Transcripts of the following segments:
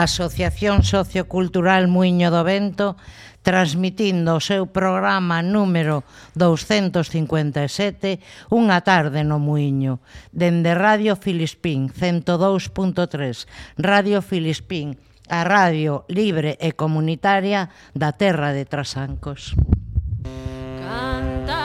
a Asociación Sociocultural Muiño do Vento transmitindo o seu programa número 257 Unha tarde no Muiño dende Radio Filispín 102.3 Radio Filispín a radio libre e comunitaria da terra de Trasancos. Canta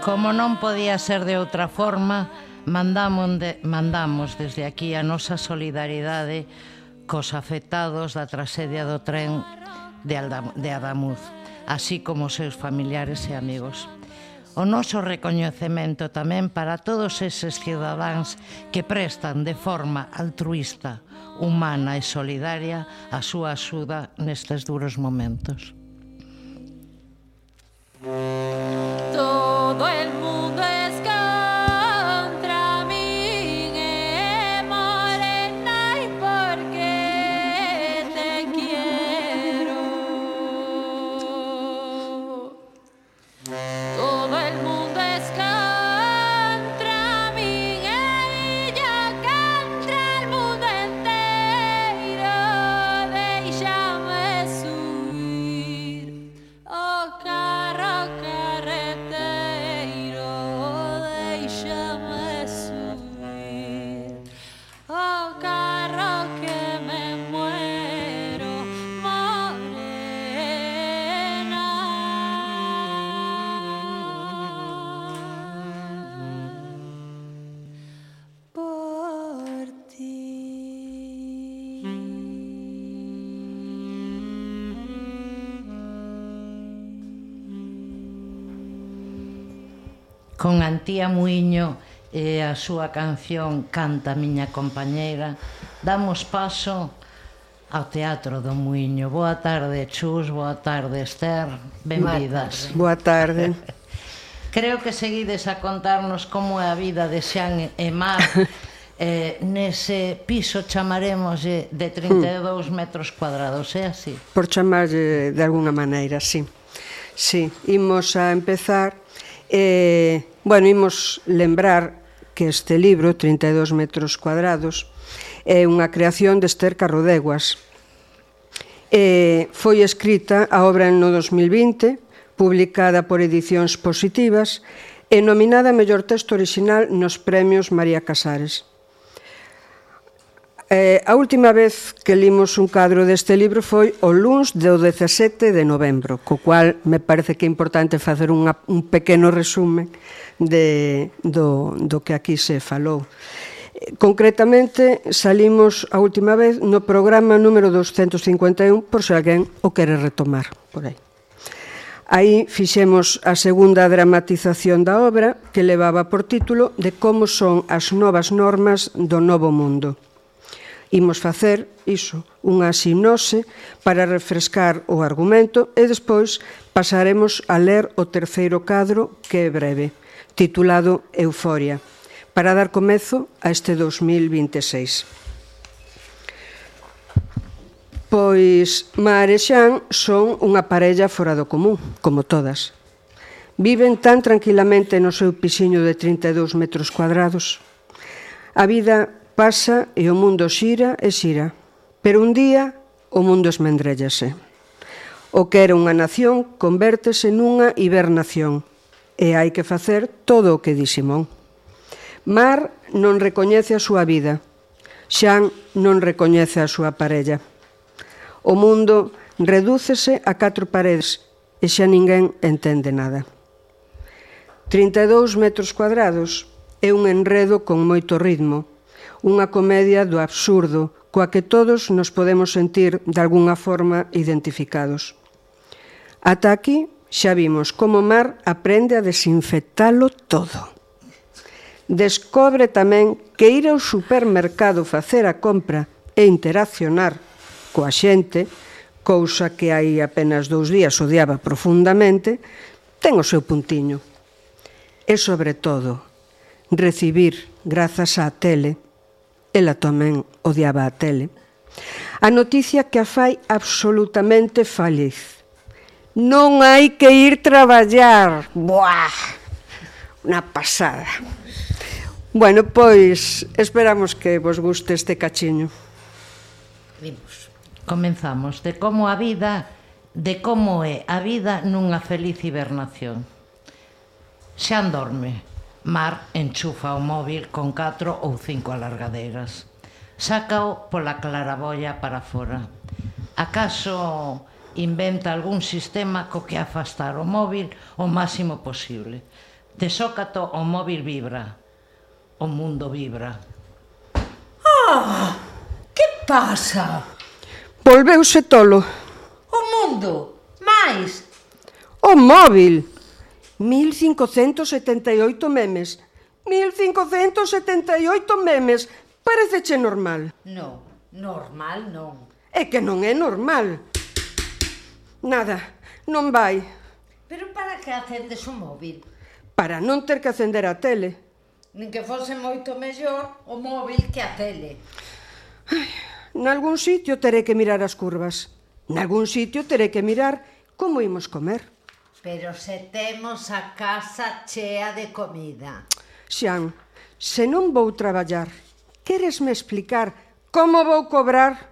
Como non podía ser de outra forma, mandamos, de, mandamos desde aquí a nosa solidaridade cos afectados da tragedia do tren de, Aldam, de Adamuz, así como seus familiares e amigos. O noso recoñecemento tamén para todos eses cidadáns que prestan de forma altruista, humana e solidaria a súa axuda nestes duros momentos. Todo el mundo con Antía Muiño e a súa canción Canta miña compañeira, damos paso ao Teatro do Muiño. Boa tarde, Chus, boa tarde, Esther, benvidas. Boa tarde. Creo que seguides a contarnos como é a vida de Xan e Mar eh, nese piso chamaremos de 32 hmm. metros cuadrados, é así? Por chamarlle de alguna maneira, sí. Sí, imos a empezar eh, Bueno, imos lembrar que este libro, 32 metros cuadrados, é unha creación de Esther Carrodeguas. E foi escrita a obra no 2020, publicada por Edicións Positivas, e nominada a mellor texto orixinal nos premios María Casares. Eh, a última vez que limos un cadro deste libro foi o luns do 17 de novembro, co cual me parece que é importante facer unha, un pequeno resumen de, do, do que aquí se falou. Concretamente, salimos a última vez no programa número 251, por se alguén o quere retomar por aí. Aí fixemos a segunda dramatización da obra que levaba por título de como son as novas normas do novo mundo Imos facer iso, unha sinose para refrescar o argumento e despois pasaremos a ler o terceiro cadro que é breve, titulado Euforia, para dar comezo a este 2026. Pois Mar e Xan son unha parella fora do común, como todas. Viven tan tranquilamente no seu pixiño de 32 metros cuadrados. A vida Pasa e o mundo xira e xira. Pero un día o mundo esmendrellase. O que era unha nación convértese nunha hibernación e hai que facer todo o que di Simón. Mar non recoñece a súa vida. Xan non recoñece a súa parella. O mundo redúcese a catro paredes e xa ninguén entende nada. 32 metros cuadrados é un enredo con moito ritmo, unha comedia do absurdo, coa que todos nos podemos sentir de algunha forma identificados. Ata aquí xa vimos como Mar aprende a desinfectalo todo. Descobre tamén que ir ao supermercado facer a compra e interaccionar coa xente, cousa que hai apenas dous días odiaba profundamente, ten o seu puntiño. E sobre todo, recibir, grazas á tele, Ela tamén odiaba a tele. A noticia que a fai absolutamente feliz. Non hai que ir traballar. Buah! Unha pasada. Bueno, pois esperamos que vos guste este cachiño. Vimos. Comenzamos de como a vida, de como é a vida nunha feliz hibernación. Xa dorme. Mar enchufa o móvil con catro ou cinco alargadeiras. Sácao pola claraboia para fora. Acaso inventa algún sistema co que afastar o móvil o máximo posible. De sócato o móvil vibra. O mundo vibra. Ah! Que pasa? Volveuse tolo. O mundo, máis. O móvil. 1578 memes. 1578 memes. Pareceche normal? Non, normal non. É que non é normal. Nada, non vai. Pero para que acendes o móvil? Para non ter que acender a tele. Nin que fose moito mellor o móvil que a tele. Ai, nalgún sitio terei que mirar as curvas. Nalgún sitio terei que mirar como imos comer. Pero se temos a casa chea de comida. Xan, se non vou traballar, queresme explicar como vou cobrar?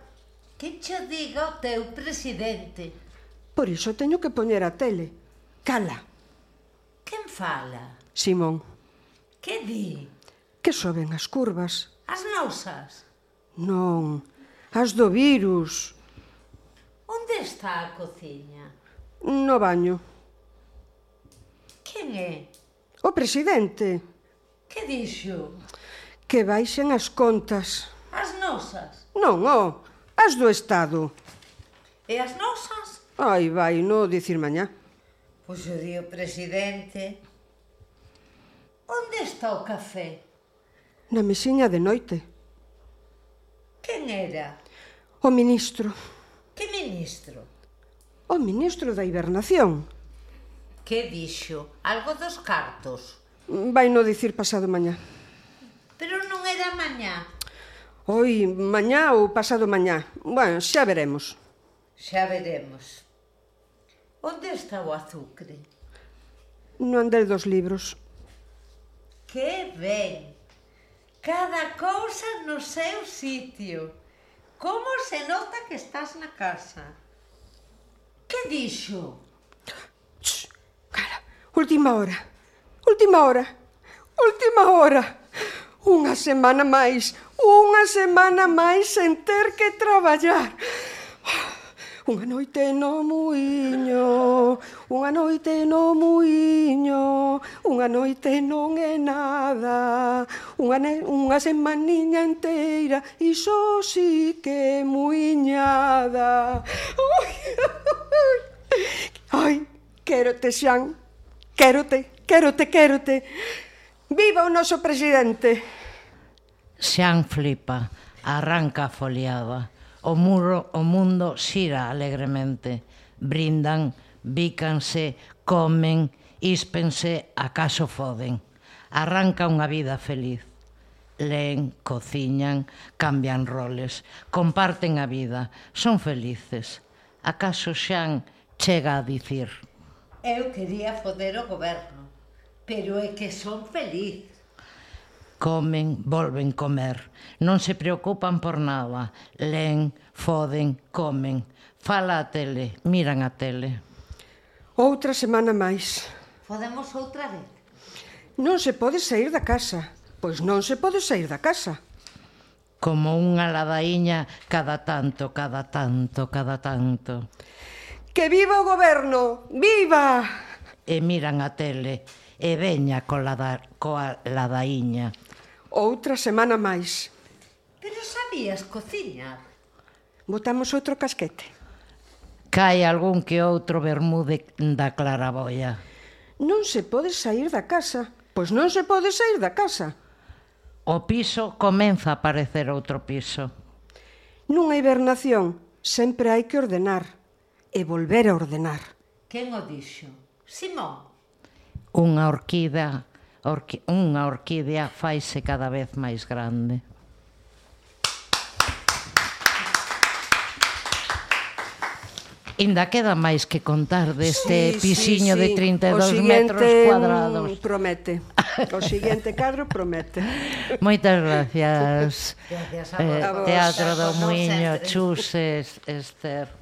Que che diga o teu presidente? Por iso teño que poñer a tele. Cala. Quen fala? Simón. Que di? Que soben as curvas. As nosas? Non, as do virus. Onde está a cociña? No baño quen é? O presidente. Que dixo? Que baixen as contas. As nosas? Non, oh, as do Estado. E as nosas? Ai, vai, no dicir mañá. Pois o día presidente... Onde está o café? Na mesiña de noite. Quen era? O ministro. Que ministro? O ministro da Hibernación. Que dixo? Algo dos cartos? Vai no dicir pasado mañá. Pero non era mañá. Oi, mañá ou pasado mañá. Bueno, xa veremos. Xa veremos. Onde está o azucre? No andel dos libros. Que ben! Cada cousa no seu sitio. Como se nota que estás na casa? Que dixo? Última hora. Última hora. Última hora. Unha semana máis. Unha semana máis sen ter que traballar. Unha noite no muiño, unha noite no muiño, unha noite non é nada, unha, ne, unha semaniña inteira, iso si sí que é muiñada. Ai, quero te xan. Quérote, quérote, quérote. Viva o noso presidente. Xan flipa, arranca a foliada. O muro, o mundo xira alegremente. Brindan, bícanse, comen, íspense, acaso foden. Arranca unha vida feliz. Leen, cociñan, cambian roles, comparten a vida, son felices. Acaso xan chega a dicir Eu quería foder o goberno, pero é que son feliz. Comen, volven comer, non se preocupan por nada, len, foden, comen, fala a tele, miran a tele. Outra semana máis. Podemos outra vez? Non se pode sair da casa. Pois non se pode sair da casa. Como unha ladaíña cada tanto, cada tanto, cada tanto. Que viva o goberno! Viva! E miran a tele e veña coa, da, coa ladaíña. Outra semana máis. Pero sabías cociña? Botamos outro casquete. Cai algún que outro bermude da claraboia. Non se pode sair da casa. Pois non se pode sair da casa. O piso comeza a aparecer outro piso. Nunha hibernación sempre hai que ordenar e volver a ordenar. Quen o dixo? Simón? Unha orquídea orqui, unha orquídea faise cada vez máis grande. Inda queda máis que contar deste sí, pisiño sí, sí. de 32 metros cuadrados. Promete. O siguiente cadro promete. Moitas gracias. gracias a vos. eh, Teatro do Muiño, Chuses, Esther.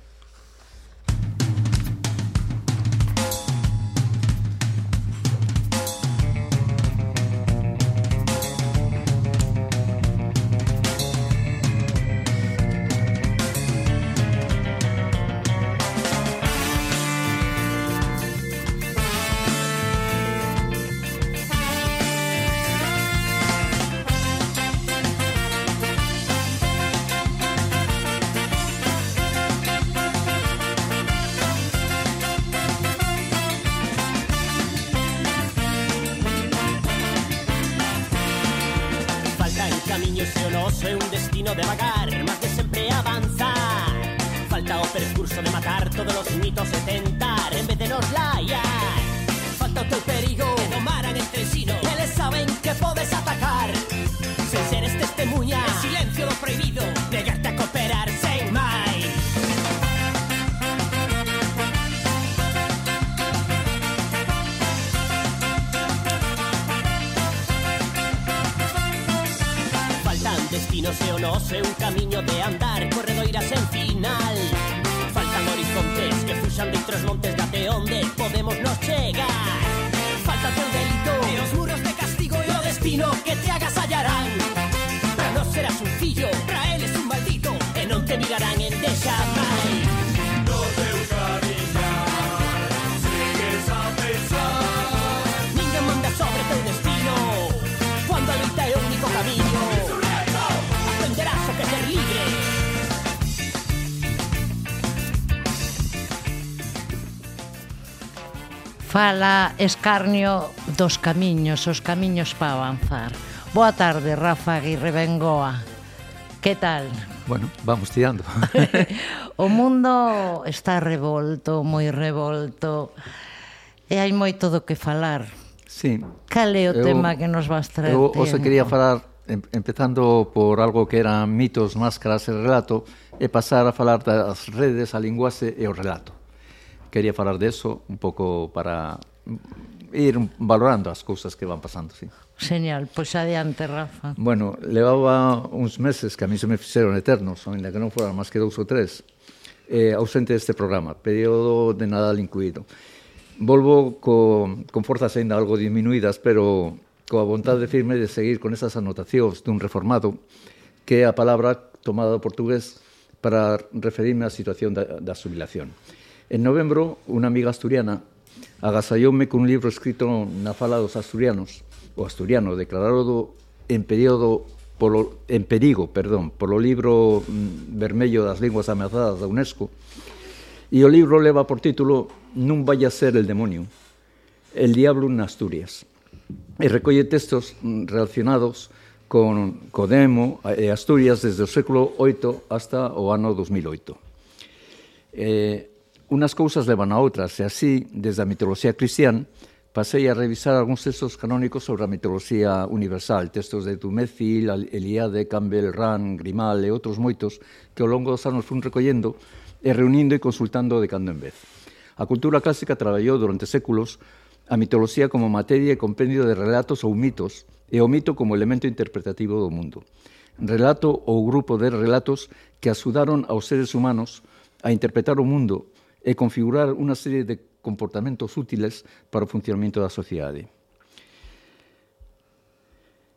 fala escarnio dos camiños, os camiños para avanzar. Boa tarde, Rafa Aguirre Bengoa. Que tal? Bueno, vamos tirando. o mundo está revolto, moi revolto, e hai moito do que falar. Sí. Cal é o eu, tema que nos vas traer? Eu os quería falar empezando por algo que eran mitos, máscaras e relato e pasar a falar das redes, a linguaxe e o relato quería falar deso un pouco para ir valorando as cousas que van pasando, sí. Señal, pois adiante, Rafa. Bueno, levaba uns meses que a mí se me fixeron eternos, ainda que non foran máis que dous ou tres, eh, ausente deste programa, período de Nadal incluído. Volvo co, con forzas ainda algo diminuídas, pero coa vontade firme de seguir con esas anotacións dun reformado, que é a palabra tomada do portugués para referirme á situación da, da subilación. En novembro, unha amiga asturiana agasalloume cun libro escrito na fala dos asturianos, o asturiano declarado en período polo, en perigo, perdón, polo libro mm, vermello das linguas ameazadas da UNESCO, e o libro leva por título Non vai a ser el demonio, el diablo en Asturias, e recolle textos mm, relacionados con Codemo e Asturias desde o século VIII hasta o ano 2008. Eh, unas cousas levan a outras, e así, desde a mitoloxía cristián, pasei a revisar algúns textos canónicos sobre a mitoloxía universal, textos de Dumézil, Eliade, Campbell, Rand, Grimal e outros moitos que ao longo dos anos fun recollendo e reunindo e consultando de cando en vez. A cultura clásica traballou durante séculos a mitoloxía como materia e compendio de relatos ou mitos e o mito como elemento interpretativo do mundo. Relato ou grupo de relatos que axudaron aos seres humanos a interpretar o mundo e configurar unha serie de comportamentos útiles para o funcionamento da sociedade.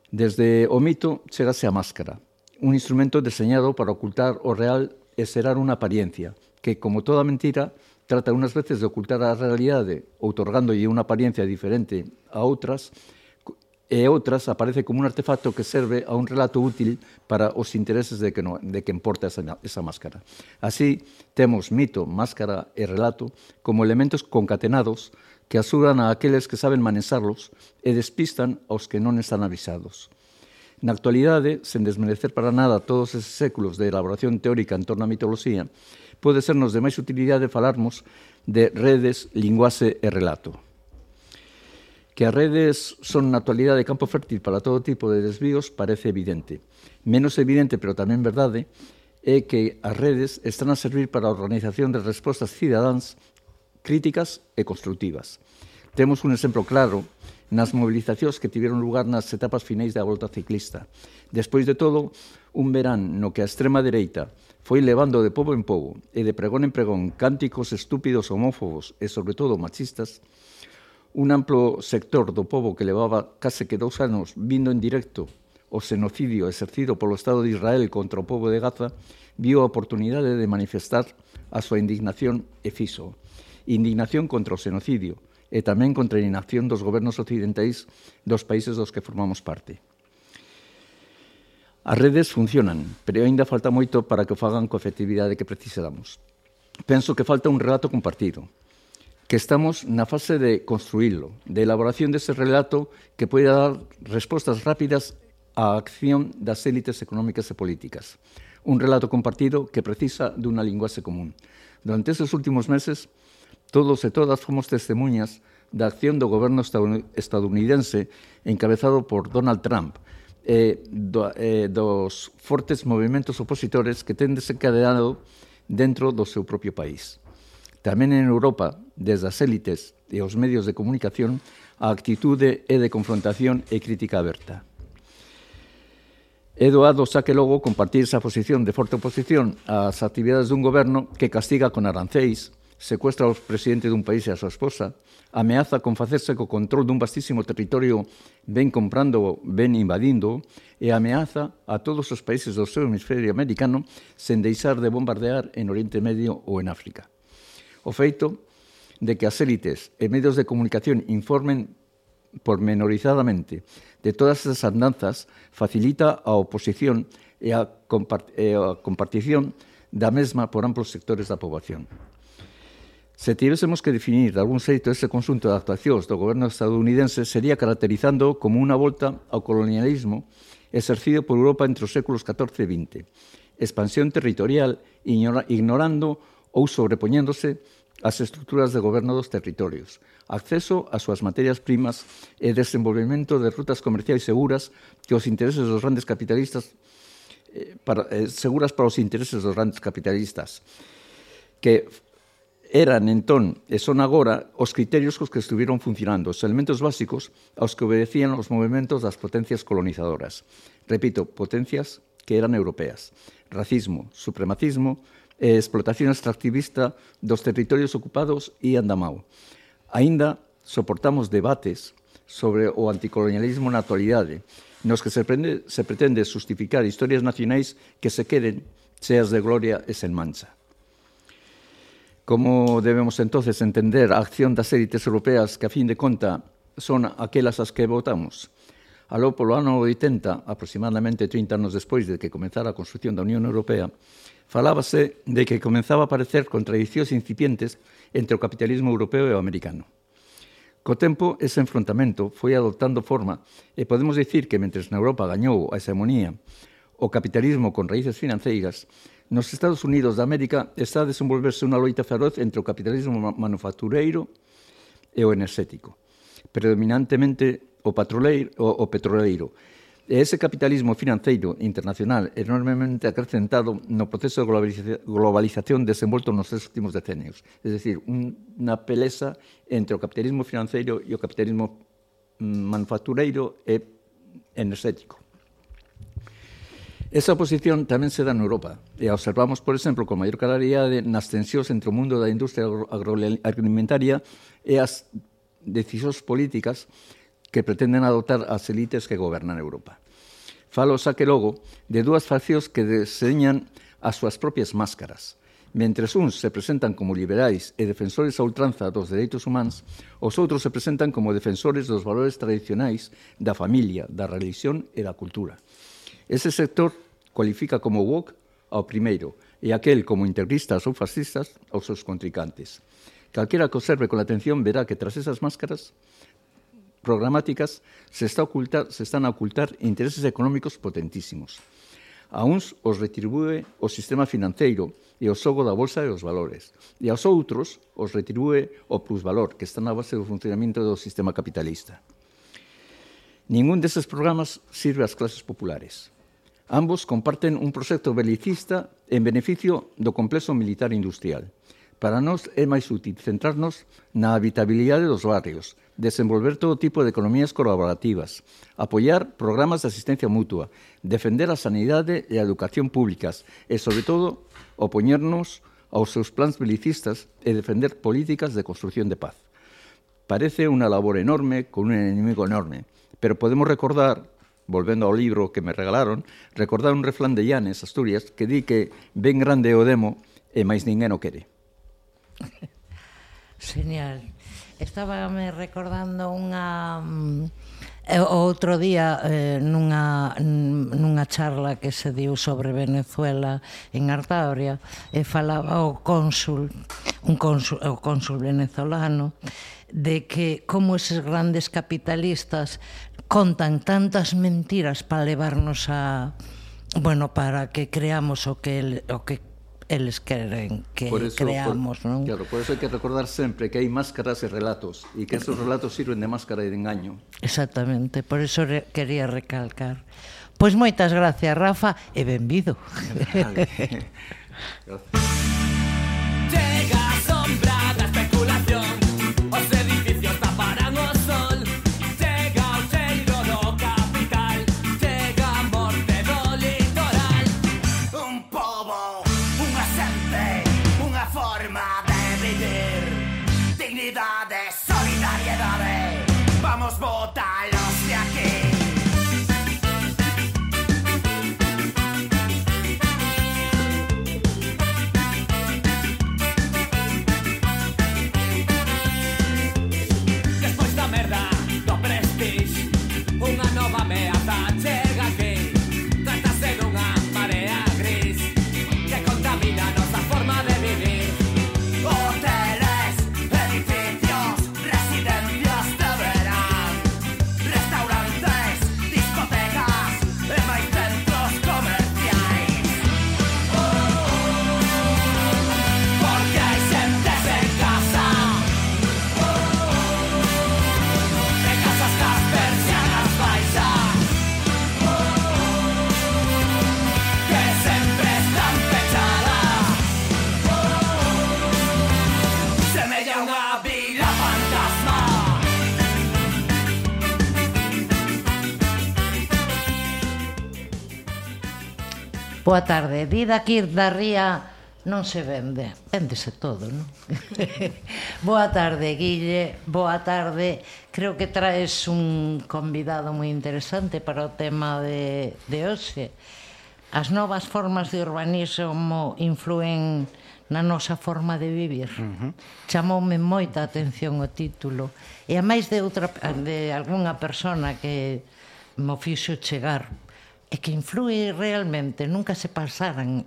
Desde o mito chegase a máscara, un instrumento deseñado para ocultar o real e serar unha apariencia, que, como toda mentira, trata unhas veces de ocultar a realidade, outorgándolle unha apariencia diferente a outras, e outras aparece como un artefacto que serve a un relato útil para os intereses de que, no, de que importa esa, esa máscara. Así, temos mito, máscara e relato como elementos concatenados que asuran a aqueles que saben manexarlos e despistan aos que non están avisados. Na actualidade, sen desmerecer para nada todos eses séculos de elaboración teórica en torno á mitoloxía, pode sernos de máis utilidade falarmos de redes, linguaxe e relato. Que as redes son na actualidade campo fértil para todo tipo de desvíos parece evidente. Menos evidente, pero tamén verdade, é que as redes están a servir para a organización de respostas cidadáns críticas e constructivas. Temos un exemplo claro nas movilizacións que tiveron lugar nas etapas finais da volta ciclista. Despois de todo, un verán no que a extrema dereita foi levando de pobo en pobo e de pregón en pregón cánticos estúpidos homófobos e, sobre todo, machistas, un amplo sector do povo que levaba case que dous anos vindo en directo o xenocidio exercido polo Estado de Israel contra o povo de Gaza, viu a oportunidade de manifestar a súa indignación e fixo. Indignación contra o xenocidio e tamén contra a inacción dos gobernos occidentais dos países dos que formamos parte. As redes funcionan, pero aínda falta moito para que o fagan coa efectividade que precisamos. Penso que falta un relato compartido, que estamos na fase de construílo, de elaboración dese relato que poida dar respostas rápidas á acción das élites económicas e políticas. Un relato compartido que precisa dunha linguaxe común. Durante estes últimos meses, todos e todas fomos testemunhas da acción do goberno estadounidense encabezado por Donald Trump, eh, do, eh, dos fortes movimentos opositores que ten desencadeado dentro do seu propio país. Tamén en Europa, desde as élites e os medios de comunicación, a actitude é de confrontación e crítica aberta. É doado xa que logo compartir esa posición de forte oposición ás actividades dun goberno que castiga con arancéis, secuestra ao presidente dun país e a súa esposa, ameaza con facerse co control dun vastísimo territorio ben comprando, ben invadindo, e ameaza a todos os países do seu hemisferio americano sen deixar de bombardear en Oriente Medio ou en África. O feito de que as élites e medios de comunicación informen pormenorizadamente de todas esas andanzas facilita a oposición e a, e a compartición da mesma por amplos sectores da poboación. Se tivésemos que definir de algún xeito ese consunto de actuacións do goberno estadounidense sería caracterizando como unha volta ao colonialismo exercido por Europa entre os séculos XIV e XX, expansión territorial ignorando ou sobrepoñéndose ás estruturas de goberno dos territorios, acceso ás súas materias primas e desenvolvemento de rutas comerciais seguras que os intereses dos grandes capitalistas eh, para, eh, seguras para os intereses dos grandes capitalistas que eran entón e eh, son agora os criterios cos que estuviron funcionando, os elementos básicos aos que obedecían os movimentos das potencias colonizadoras. Repito, potencias que eran europeas. Racismo, supremacismo, e explotación extractivista dos territorios ocupados e Andamao. Aínda soportamos debates sobre o anticolonialismo na actualidade, nos que se, prende, se pretende justificar historias nacionais que se queden cheas de gloria e sen mancha. Como debemos entonces entender a acción das élites europeas que a fin de conta son aquelas as que votamos? Aló polo ano 80, aproximadamente 30 anos despois de que comenzara a construcción da Unión Europea, falábase de que comenzaba a aparecer contradicións incipientes entre o capitalismo europeo e o americano. Co tempo, ese enfrontamento foi adoptando forma e podemos dicir que mentres na Europa gañou a hegemonía o capitalismo con raíces financeiras, nos Estados Unidos da América está a desenvolverse unha loita feroz entre o capitalismo manufactureiro e o enerxético, predominantemente o, o, o petroleiro, E ese capitalismo financeiro internacional enormemente acrecentado no proceso de globalización desenvolto nos últimos decenios. Es decir, unha peleza entre o capitalismo financeiro mm, e o capitalismo manufactureiro e enerxético. Esa oposición tamén se dá en Europa e observamos, por exemplo, con maior claridade nas tensións entre o mundo da industria agroalimentaria e as decisións políticas que pretenden adoptar as elites que gobernan Europa. Falo xa que logo de dúas faccións que deseñan as súas propias máscaras. Mentres uns se presentan como liberais e defensores a ultranza dos dereitos humanos, os outros se presentan como defensores dos valores tradicionais da familia, da religión e da cultura. Ese sector cualifica como woke ao primeiro e aquel como integristas ou fascistas aos seus contricantes. Calquera que observe con atención verá que tras esas máscaras programáticas se, está ocultar, se están a ocultar intereses económicos potentísimos. A uns os retribúe o sistema financeiro e o xogo da bolsa e os valores. E aos outros os retribúe o plusvalor, que está na base do funcionamento do sistema capitalista. Ningún deses programas sirve ás clases populares. Ambos comparten un proxecto belicista en beneficio do complexo militar industrial. Para nós é máis útil centrarnos na habitabilidade dos barrios, desenvolver todo tipo de economías colaborativas, apoiar programas de asistencia mutua, defender a sanidade e a educación públicas e, sobre todo, opoñernos aos seus plans belicistas e defender políticas de construción de paz. Parece unha labor enorme con un enemigo enorme, pero podemos recordar volvendo ao libro que me regalaron, recordar un refrán de Llanes, Asturias, que di que ben grande o demo e máis ninguén o quere. Genial. Estábame recordando unha o outro día eh, nunha, nunha charla que se diu sobre Venezuela en Artabria e falaba o cónsul, un cónsul, o cónsul venezolano de que como eses grandes capitalistas contan tantas mentiras para levarnos a bueno, para que creamos o que, el, o que eles queren que por eso, creamos, por, non? Claro, por eso hai que recordar sempre que hai máscaras e relatos e que esos relatos sirven de máscara e de engaño. Exactamente, por eso re quería recalcar. Pois moitas gracias, Rafa, e benvido. Vale. gracias. Dignidad de solidaridad. Vamos, bótalo. Boa tarde. Dida aquí da Ría non se vende. Véndese todo, non? Boa tarde, Guille. Boa tarde. Creo que traes un convidado moi interesante para o tema de, de hoxe. As novas formas de urbanismo influen na nosa forma de vivir. Uh -huh. Chamoume moita atención o título. E a máis de outra de algunha persona que mo fixo chegar e que influe realmente, nunca se pasaran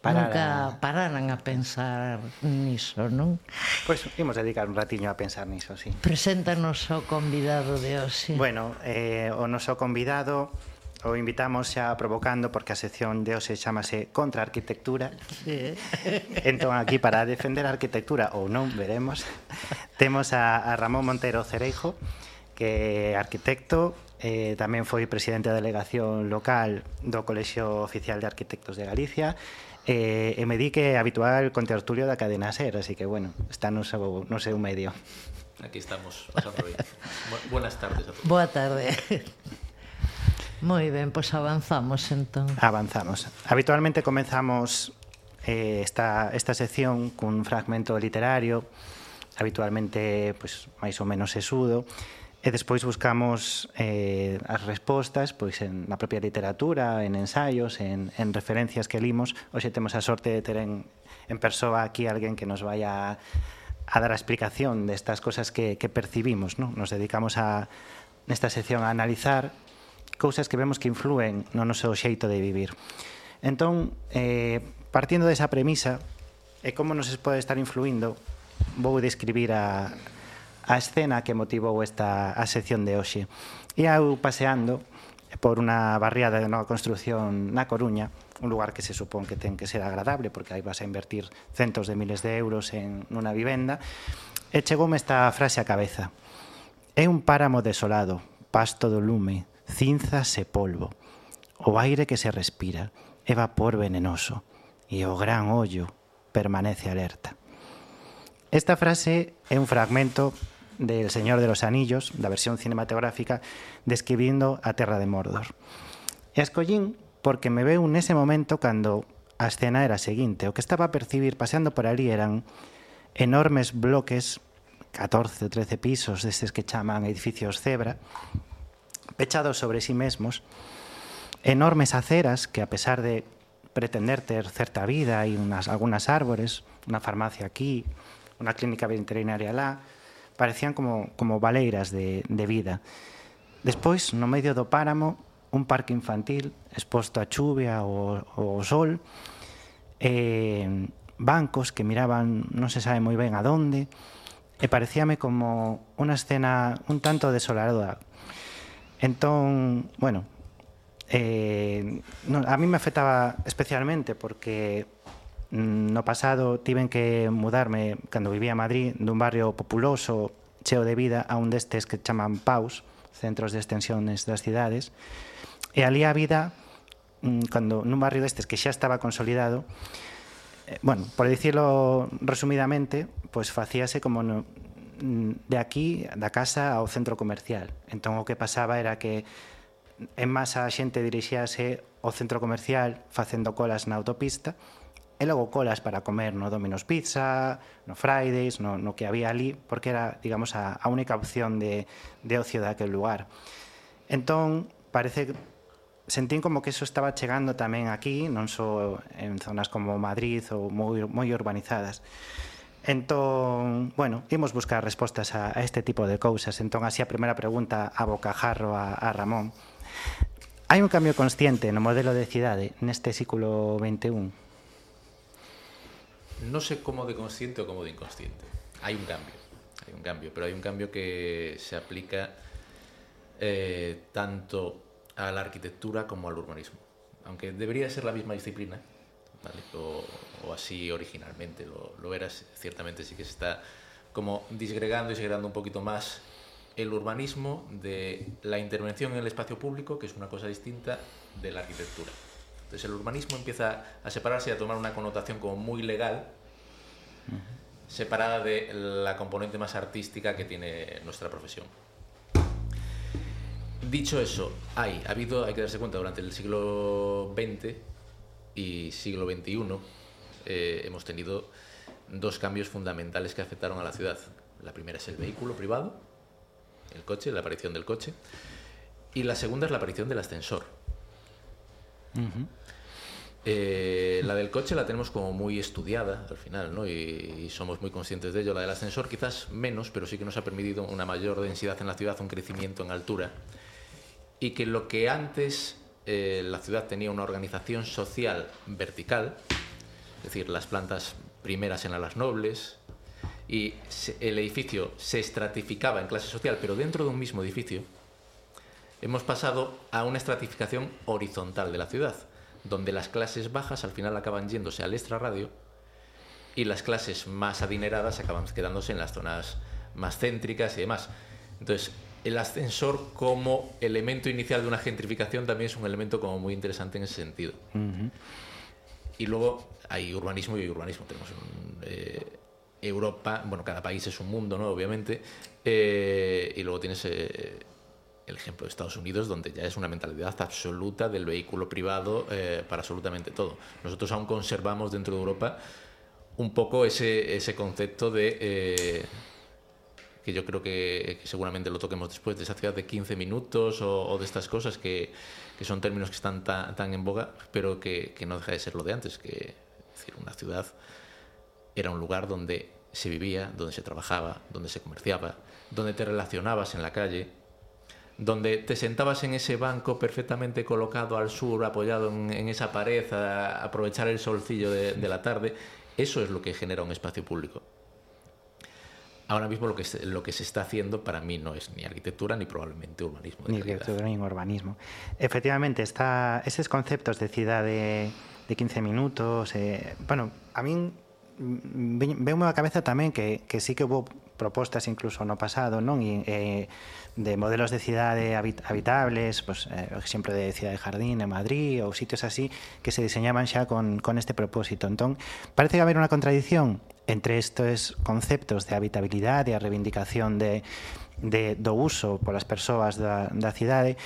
pararan. nunca pararan a pensar niso, non? Pois pues, imos dedicar un ratiño a pensar niso, sí. Preséntanos o convidado de hoxe. Bueno, eh, o noso convidado o invitamos xa provocando porque a sección de hoxe chamase Contra a Arquitectura. Sí. entón aquí para defender a arquitectura ou non, veremos. Temos a, a Ramón Montero Cereijo, que é arquitecto, eh, tamén foi presidente da delegación local do Colexio Oficial de Arquitectos de Galicia eh, e me di que é habitual con tertulio da cadena SER, así que, bueno, está no seu, no seu medio. Aquí estamos, pasando ben. Buenas tardes a todos. Boa tarde. Moi ben, pois avanzamos entón. Avanzamos. Habitualmente comenzamos eh, esta, esta sección cun fragmento literario habitualmente pues, máis ou menos sesudo E despois buscamos eh, as respostas pois en na propia literatura, en ensaios, en, en referencias que limos. Hoxe temos a sorte de ter en, en persoa aquí alguén que nos vaya a dar a explicación destas cosas que, que percibimos. ¿no? Nos dedicamos a, nesta sección a analizar cousas que vemos que influen no noso xeito de vivir. Entón, eh, partindo desa premisa, e como nos pode estar influindo, vou describir a, a escena que motivou esta a sección de hoxe. E eu paseando por unha barriada de nova construción na Coruña, un lugar que se supón que ten que ser agradable porque aí vas a invertir centos de miles de euros en unha vivenda e chegoume esta frase á cabeza. É un páramo desolado pasto do lume, cinzas e polvo. O aire que se respira é vapor venenoso e o gran ollo permanece alerta. Esta frase é un fragmento del Señor de los Anillos, da versión cinematográfica, describindo a Terra de Mordor. E escollín porque me veu nese momento cando a escena era a seguinte. O que estaba a percibir paseando por ali eran enormes bloques, 14 ou 13 pisos destes que chaman edificios cebra, pechados sobre sí mesmos, enormes aceras que a pesar de pretender ter certa vida e unas, algunas árbores, unha farmacia aquí, unha clínica veterinaria lá, parecían como, como baleiras de, de vida. Despois, no medio do páramo, un parque infantil exposto á chuvia ou ao sol, eh, bancos que miraban non se sabe moi ben a donde, e parecíame como unha escena un tanto desolada. Entón, bueno, eh, no, a mí me afectaba especialmente porque Mm, no pasado tiven que mudarme cando vivía a Madrid dun barrio populoso cheo de vida a un destes que chaman PAUS, centros de extensiones das cidades, e ali a vida mm, cando nun barrio destes que xa estaba consolidado, eh, bueno, por dicirlo resumidamente, pois pues facíase como no, mm, de aquí, da casa ao centro comercial. Entón o que pasaba era que en masa a xente dirixíase ao centro comercial facendo colas na autopista, E logo colas para comer no Domino's Pizza, no Fridays, no, no que había ali, porque era, digamos, a, a única opción de, de ocio daquel lugar. Entón, parece sentín como que eso estaba chegando tamén aquí, non só en zonas como Madrid ou moi, moi urbanizadas. Entón, bueno, imos buscar respostas a, a este tipo de cousas. Entón, así a primeira pregunta a Bocajarro, a, a Ramón. Hai un cambio consciente no modelo de cidade neste século XXI? No sé cómo de consciente o cómo de inconsciente. Hay un cambio, hay un cambio, pero hay un cambio que se aplica eh, tanto a la arquitectura como al urbanismo. Aunque debería ser la misma disciplina, ¿vale? o, o, así originalmente lo, lo era, ciertamente sí que se está como disgregando y segregando un poquito más el urbanismo de la intervención en el espacio público, que es una cosa distinta de la arquitectura. Entonces el urbanismo empieza a separarse y a tomar una connotación como muy legal, separada de la componente más artística que tiene nuestra profesión. Dicho eso, hay, ha habido, hay que darse cuenta, durante el siglo XX y siglo XXI eh, hemos tenido dos cambios fundamentales que afectaron a la ciudad. La primera es el vehículo privado, el coche, la aparición del coche, y la segunda es la aparición del ascensor. Eh, la del coche la tenemos como muy estudiada al final, ¿no? Y, somos muy conscientes de ello. La del ascensor quizás menos, pero sí que nos ha permitido una mayor densidad en la ciudad, un crecimiento en altura. Y que lo que antes eh, la ciudad tenía una organización social vertical, es decir, las plantas primeras eran las nobles, y el edificio se estratificaba en clase social, pero dentro de un mismo edificio, hemos pasado a una estratificación horizontal de la ciudad, donde las clases bajas al final acaban yéndose al extrarradio y las clases más adineradas acaban quedándose en las zonas más céntricas y demás. Entonces, el ascensor como elemento inicial de una gentrificación también es un elemento como muy interesante en ese sentido. Uh -huh. Y luego hay urbanismo y urbanismo. Tenemos un, eh, Europa, bueno, cada país es un mundo, ¿no? Obviamente. Eh, y luego tienes eh, el ejemplo de Estados Unidos, donde ya es una mentalidad absoluta del vehículo privado eh, para absolutamente todo. Nosotros aún conservamos dentro de Europa un poco ese, ese concepto de, eh, que yo creo que, seguramente lo toquemos después, de esa ciudad de 15 minutos o, o de estas cosas que, que, son términos que están tan, tan en boga, pero que, que, no deja de ser lo de antes, que es decir, una ciudad era un lugar donde se vivía, donde se trabajaba, donde se comerciaba, donde te relacionabas en la calle, donde te sentabas en ese banco perfectamente colocado al sur, apoyado en, en esa pared, a aprovechar el solcillo de, de, la tarde, eso es lo que genera un espacio público. ahora mismo lo que, se, lo que se está haciendo para mí no es ni arquitectura ni probablemente urbanismo. Ni arquitectura ni urbanismo. Efectivamente, está, esos conceptos de ciudad de, de 15 minutos, eh, bueno, a mí veo a cabeza tamén que, que sí que hubo propostas incluso no pasado, non? E, e eh, de modelos de cidade habit habitables, pois, pues, eh, exemplo de Cidade de Jardín en Madrid ou sitios así que se diseñaban xa con, con este propósito. Entón, parece que haber unha contradición entre estes conceptos de habitabilidade e a reivindicación de, de, do uso polas persoas da, da cidade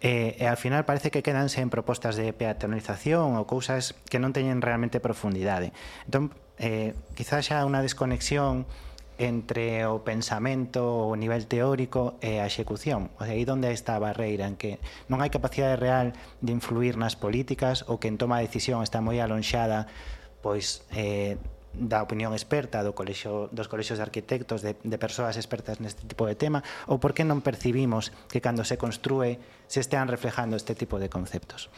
e, e ao final parece que quedanse en propostas de peatonalización ou cousas que non teñen realmente profundidade. Entón, eh, quizás xa unha desconexión entre o pensamento, o nivel teórico e a execución. O sea, aí onde está a barreira, en que non hai capacidade real de influir nas políticas ou que en toma de decisión está moi alonxada pois eh, da opinión experta do colexo, dos colexios de arquitectos, de, de persoas expertas neste tipo de tema, ou por que non percibimos que cando se construe se estean reflejando este tipo de conceptos?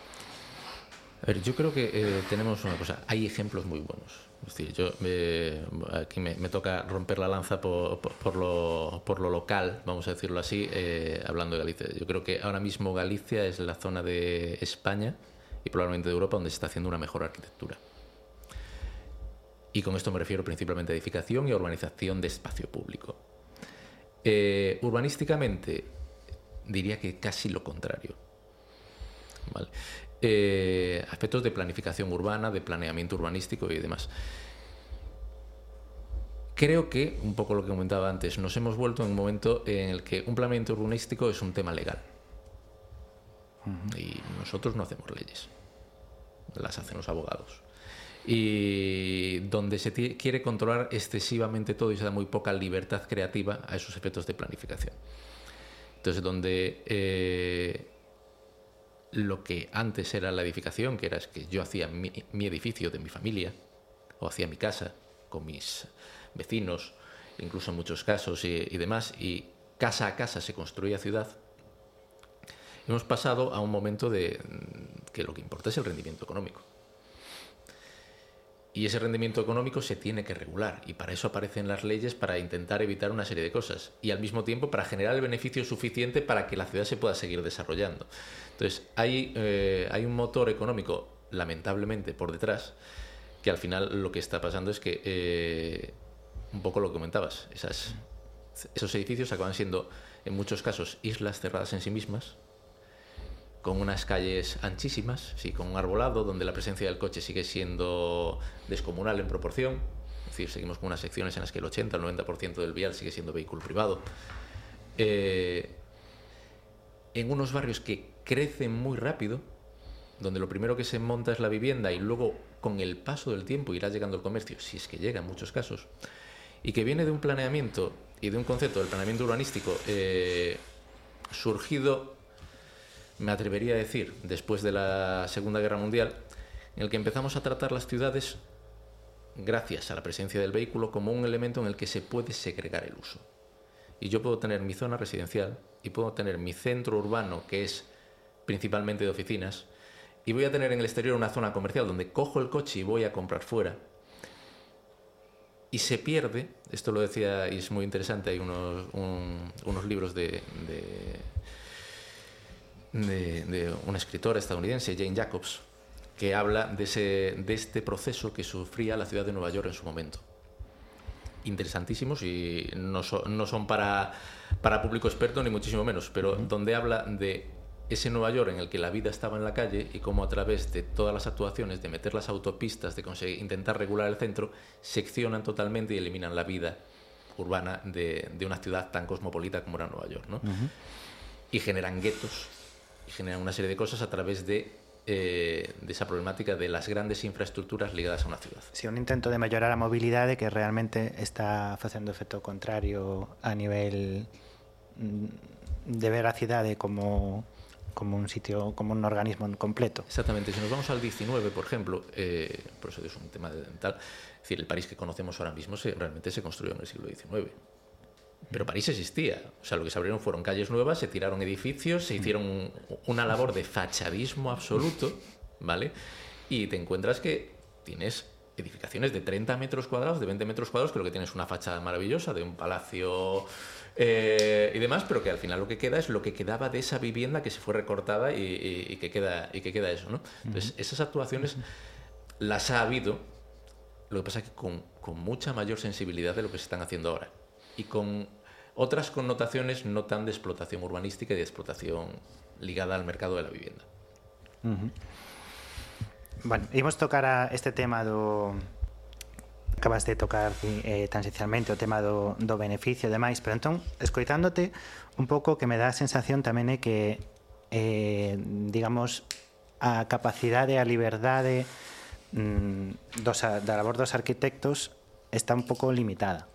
A ver, yo creo que eh, tenemos una cosa, hay ejemplos muy buenos. Es yo eh, aquí me, toca romper la lanza por lo local, vamos a decirlo así, eh, hablando de Galicia. Yo creo que ahora mismo Galicia es la zona de España y probablemente de Europa donde se está haciendo una mejor arquitectura. Y con esto me refiero principalmente a edificación y a urbanización de espacio público. Eh, urbanísticamente, diría que casi lo contrario. ¿Vale? Eh, aspectos de planificación urbana, de planeamiento urbanístico y demás. Creo que, un poco lo que comentaba antes, nos hemos vuelto en un momento en el que un planeamiento urbanístico es un tema legal. Uh -huh. Y nosotros no hacemos leyes, las hacen los abogados y donde se quiere controlar excesivamente todo y se da muy poca libertad creativa a esos efectos de planificación. Entonces, donde eh, lo que antes era la edificación, que era que yo hacía mi, mi, edificio de mi familia, o hacía mi casa con mis vecinos, incluso en muchos casos y, y demás, y casa a casa se construía ciudad, hemos pasado a un momento de que lo que importa es el rendimiento económico. Y ese rendimiento económico se tiene que regular y para eso aparecen las leyes para intentar evitar una serie de cosas y al mismo tiempo para generar el beneficio suficiente para que la ciudad se pueda seguir desarrollando. Entonces hay, eh, hay un motor económico lamentablemente por detrás que al final lo que está pasando es que eh, un poco lo que comentabas, esas, esos edificios acaban siendo en muchos casos islas cerradas en sí mismas con unas calles anchísimas, sí, con un arbolado, donde la presencia del coche sigue siendo descomunal en proporción. Es decir, seguimos con unas secciones en las que el 80 el 90% del vial sigue siendo vehículo privado. Eh, en unos barrios que crecen muy rápido, donde lo primero que se monta es la vivienda y luego con el paso del tiempo irá llegando el comercio, si es que llega en muchos casos, y que viene de un planeamiento y de un concepto del planeamiento urbanístico eh, surgido me atrevería a decir, después de la Segunda Guerra Mundial, en el que empezamos a tratar las ciudades, gracias a la presencia del vehículo, como un elemento en el que se puede segregar el uso. Y yo puedo tener mi zona residencial y puedo tener mi centro urbano, que es principalmente de oficinas, y voy a tener en el exterior una zona comercial donde cojo el coche y voy a comprar fuera. Y se pierde, esto lo decía y es muy interesante, hay unos, un, unos libros de, de de, de una escritora estadounidense, Jane Jacobs, que habla de, ese, de este proceso que sufría la ciudad de Nueva York en su momento. Interesantísimos y no, so, no son para, para público experto ni muchísimo menos, pero uh -huh. donde habla de ese Nueva York en el que la vida estaba en la calle y cómo a través de todas las actuaciones, de meter las autopistas, de conseguir, intentar regular el centro, seccionan totalmente y eliminan la vida urbana de, de una ciudad tan cosmopolita como era Nueva York. ¿no? Uh -huh. Y generan guetos y generan una serie de cosas a través de eh, de esa problemática de las grandes infraestructuras ligadas a una ciudad. Sí, un intento de mellorar a mobilidade que realmente está facendo efecto contrario a nivel mm, de ver a cidade como como un sitio, como un organismo completo. Exactamente. Si nos vamos al 19, por ejemplo, eh, por eso es un tema de tal, es decir, el París que conocemos ahora mismo se, realmente se construyó en el siglo XIX. Pero París existía. O sea, lo que se abrieron fueron calles nuevas, se tiraron edificios, se hicieron una labor de fachadismo absoluto, ¿vale? Y te encuentras que tienes edificaciones de 30 metros cuadrados, de 20 metros cuadrados, que lo que tiene es una fachada maravillosa de un palacio eh, y demás, pero que al final lo que queda es lo que quedaba de esa vivienda que se fue recortada y, y- y que, queda, y que queda eso. ¿no? Entonces, esas actuaciones las ha habido, lo que pasa es que con, con mucha mayor sensibilidad de lo que se están haciendo ahora y con otras connotaciones no tan de explotación urbanística y de explotación ligada al mercado de la vivienda. Uh -huh. Bueno, imos tocar a este tema do acabas de tocar eh, tangencialmente o tema do, do beneficio e demais, pero entón, escoitándote, un pouco que me dá a sensación tamén é que, eh, digamos, a capacidade, a liberdade mm, dos, da labor dos arquitectos está un pouco limitada.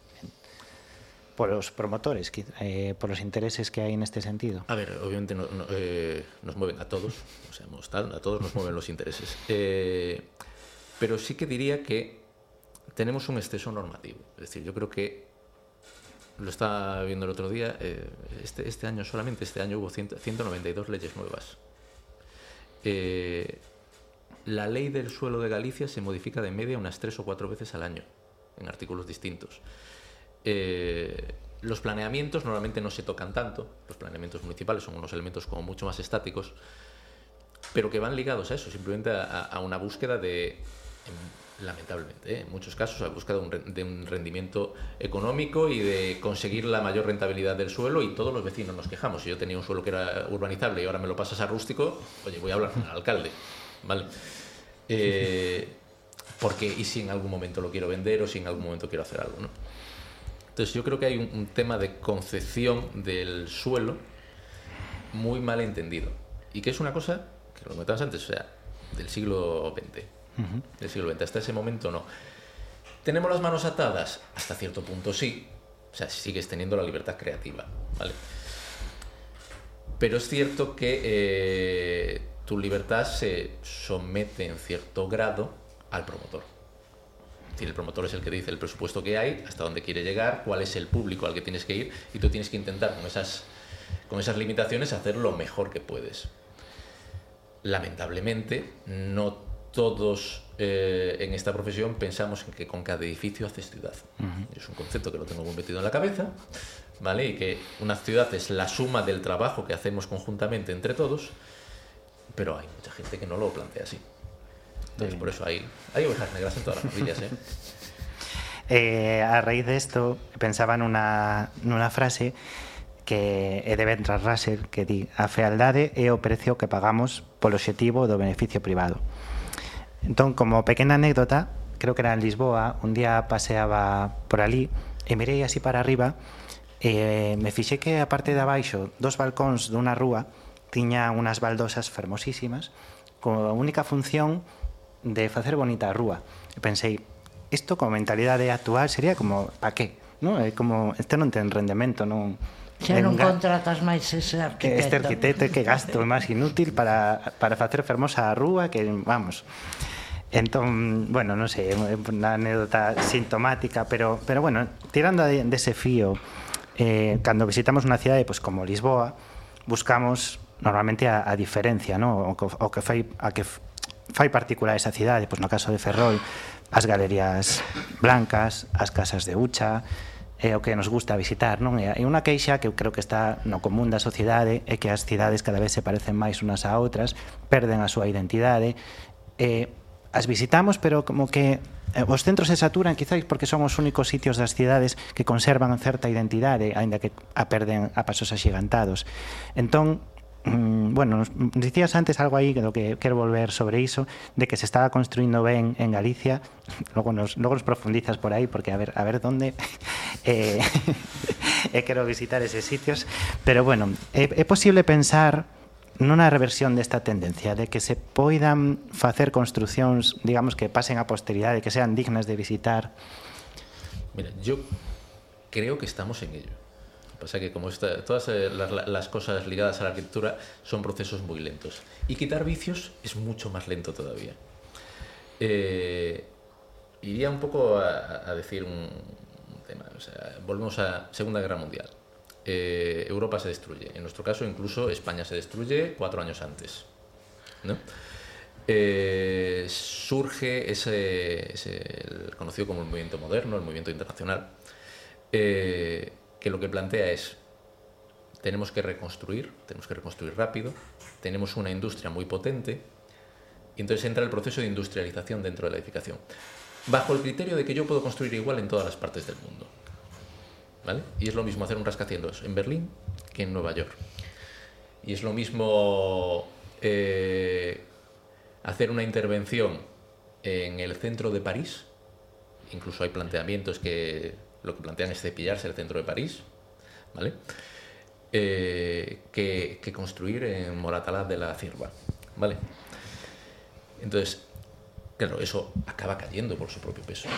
Polos promotores, quiz- eh, polos intereses que hai neste sentido. A ver, obviamente no- no, eh, nos mueven a todos, o sea, a todos nos mueven los intereses. Eh, pero sí que diría que tenemos un exceso normativo. Es decir, yo creo que lo estaba viendo el otro día, este, este año solamente, este año hubo 100 192 leyes nuevas. La ley del suelo de Galicia se modifica de media unas tres o cuatro veces al año, en artículos distintos. Eh, los planeamientos normalmente no se tocan tanto, los planeamientos municipales son unos elementos como mucho más estáticos, pero que van ligados a eso, simplemente a, una búsqueda de, em, lamentablemente, ¿eh? en muchos casos, a búsqueda de un rendimiento económico y de conseguir la mayor rentabilidad del suelo y todos los vecinos nos quejamos. Si yo tenía un suelo que era urbanizable y ahora me lo pasas a rústico, oye, voy a hablar con el alcalde, ¿vale? Eh, porque, y si en algún momento lo quiero vender o si en algún momento quiero hacer algo, ¿no? Entonces yo creo que hay un, un tema de concepción del suelo muy mal entendido. Y que es una cosa, que lo comentabas antes, o sea, del siglo XX. Del siglo XX. Hasta ese momento no. ¿Tenemos las manos atadas? Hasta cierto punto sí. O sea, sigues teniendo la libertad creativa, ¿vale? Pero es cierto que eh, tu libertad se somete en cierto grado al promotor. El promotor es el que dice el presupuesto que hay, hasta dónde quiere llegar, cuál es el público al que tienes que ir y tú tienes que intentar con esas, con esas limitaciones hacer lo mejor que puedes. Lamentablemente, no todos eh, en esta profesión pensamos en que con cada edificio haces ciudad. Es un concepto que lo tengo muy metido en la cabeza, ¿vale? Y que una ciudad es la suma del trabajo que hacemos conjuntamente entre todos, pero hay mucha gente que no lo plantea así. Entonces, por eso hay, hay ovejas negras en todas las familias. ¿eh? Eh, a raíz de esto, pensaba en una, en una frase que é de Bertrand Russell que di a fealdade é o precio que pagamos polo objetivo do beneficio privado. Entón, como pequena anécdota, creo que era en Lisboa, un día paseaba por ali e mirei así para arriba e me fixei que a parte de abaixo dos balcóns dunha rúa tiña unhas baldosas fermosísimas con a única función de facer bonita a rúa. E pensei, isto con mentalidade actual sería como, pa que? No? É como, este non ten rendemento, non... Xa non contratas máis ese arquitecto. Este arquitecto que gasto máis inútil para, para facer fermosa a rúa que, vamos... Entón, bueno, non sei, é unha anécdota sintomática, pero, pero bueno, tirando de, de fío, eh, cando visitamos unha cidade pois, como Lisboa, buscamos normalmente a, a diferencia, ¿no? o, o que fai a que fai particular esa cidade, pois no caso de Ferrol, as galerías blancas, as casas de Ucha, é o que nos gusta visitar, non? E unha queixa que eu creo que está no común da sociedade é que as cidades cada vez se parecen máis unas a outras, perden a súa identidade, e as visitamos, pero como que eh, os centros se saturan quizáis porque son os únicos sitios das cidades que conservan certa identidade, aínda que a perden a pasos axigantados. Entón, bueno, nos- dicías antes algo aí do que quero volver sobre iso, de que se estaba construindo ben en Galicia, logo nos, logo nos profundizas por aí, porque a ver, a ver donde eh, e quero visitar eses sitios, pero bueno, é, é posible pensar nunha reversión desta tendencia de que se poidan facer construcións, digamos, que pasen a posteridade, que sean dignas de visitar. Mira, yo creo que estamos en ello. Pasa que como todas eh, las, cosas ligadas a la arquitectura son procesos muy lentos. Y quitar vicios es mucho más lento todavía. Eh, iría un poco a, decir un, tema. Volvemos a Segunda Guerra Mundial. Eh, Europa se destruye. En nuestro caso, incluso España se destruye cuatro años antes. surge ese, conocido como el movimiento moderno, el movimiento internacional, que lo que plantea es, tenemos que reconstruir, tenemos que reconstruir rápido, tenemos una industria muy potente, y entonces entra el proceso de industrialización dentro de la edificación, bajo el criterio de que yo puedo construir igual en todas las partes del mundo. ¿Vale? Y es lo mismo hacer un rascacielos en Berlín que en Nueva York. Y es lo mismo eh, hacer una intervención en el centro de París. Incluso hay planteamientos que lo que plantean es cepillarse el centro de París, ¿vale? Eh, que, construir en Moratalá de la Cierva, ¿vale? Entonces, claro, eso acaba cayendo por su propio peso.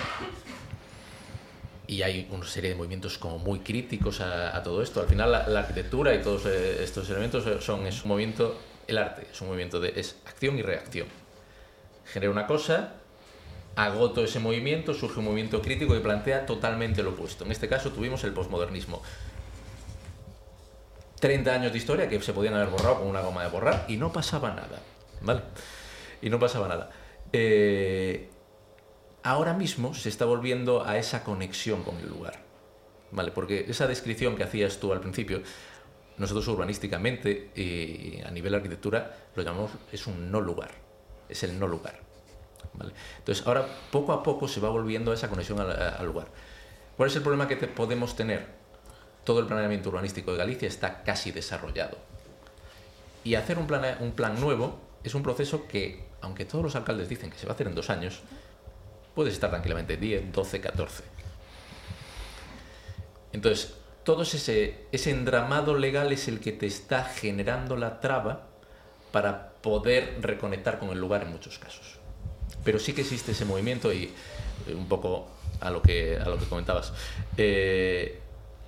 Y hay una serie de movimientos como muy críticos a, a todo esto. Al final, la, la arquitectura y todos eh, estos elementos son es un movimiento, el arte es un movimiento de es acción y reacción. Genera una cosa, agoto ese movimiento, surge un movimiento crítico que plantea totalmente lo opuesto. En este caso tuvimos el posmodernismo. 30 años de historia que se podían haber borrado con una goma de borrar y no pasaba nada. ¿Vale? Y no pasaba nada. Eh, ahora mismo se está volviendo a esa conexión con el lugar. ¿Vale? Porque esa descripción que hacías tú al principio, nosotros urbanísticamente y a nivel arquitectura lo llamamos es un no lugar. Es el no lugar. Entonces, ahora poco a poco se va volviendo a esa conexión al, lugar. ¿Cuál es el problema que te podemos tener? Todo el planeamiento urbanístico de Galicia está casi desarrollado. Y hacer un plan, un plan nuevo es un proceso que, aunque todos los alcaldes dicen que se va a hacer en dos años, puedes estar tranquilamente 10, 12, 14. Entonces, todo ese, ese entramado legal es el que te está generando la traba para poder reconectar con el lugar en muchos casos. Pero sí que existe ese movimiento y eh, un poco a lo que, a lo que comentabas. Eh,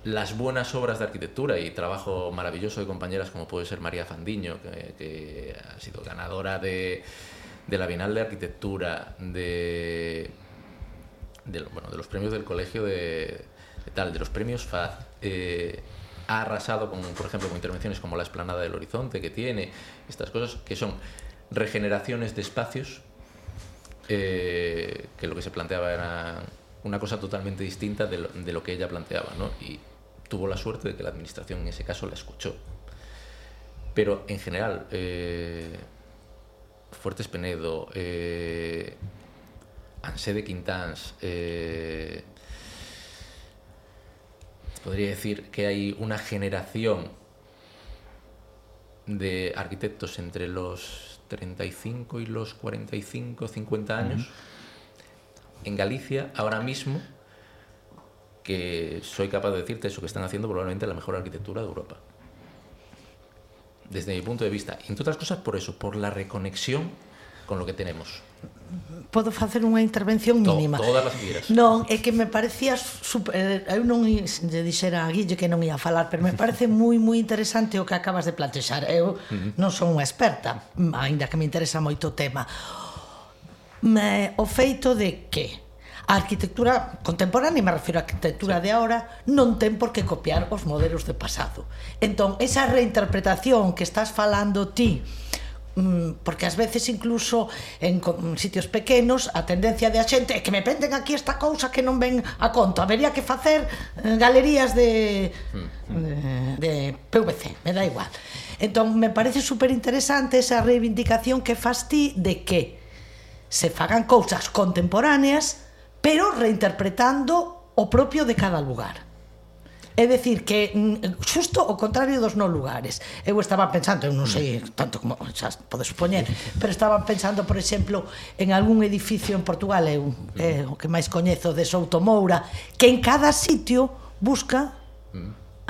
las buenas obras de arquitectura y trabajo maravilloso de compañeras como puede ser María Fandiño, que, ha sido ganadora de, la Bienal de Arquitectura, de, bueno, de los premios del colegio de, de tal, de los premios FAD, eh, ha arrasado con, por ejemplo, con intervenciones como la Esplanada del Horizonte que tiene, estas cosas que son regeneraciones de espacios eh, que lo que se planteaba era una cosa totalmente distinta de lo, que ella planteaba, ¿no? Y tuvo la suerte de que la administración en ese caso la escuchó. Pero en general, eh, Fuertes Penedo, eh, Ansé de Quintans, eh, podría decir que hay una generación de arquitectos entre los 35 y los 45, 50 años. Uh -huh. En Galicia, ahora mismo, que soy capaz de decirte eso, que están haciendo probablemente la mejor arquitectura de Europa. Desde mi punto de vista. Y entre otras cosas por eso, por la reconexión con lo que tenemos. Podo facer unha intervención mínima. To, todas as queiras. Non, é que me parecía super, eh, eu non lle dixera a Guille que non ia falar, pero me parece moi moi interesante o que acabas de plantexar. Eu non son unha experta, aínda que me interesa moito o tema. Me, o feito de que a arquitectura contemporánea, me refiro a arquitectura sí. de ahora, non ten por que copiar os modelos do pasado. Entón, esa reinterpretación que estás falando ti, Mm, porque ás veces incluso en sitios pequenos a tendencia de a xente é que me penden aquí esta cousa que non ven a conto. Habería que facer eh, galerías de, mm. de, de PVC me dá igual. Entón me parece super interesante esa reivindicación que fas ti de que se fagan cousas contemporáneas pero reinterpretando o propio de cada lugar. É dicir que mm, xusto o contrario dos non lugares. Eu estaba pensando, eu non sei tanto como xa podes supoñer, pero estaba pensando, por exemplo, en algún edificio en Portugal, eu é o que máis coñezo de Souto Moura, que en cada sitio busca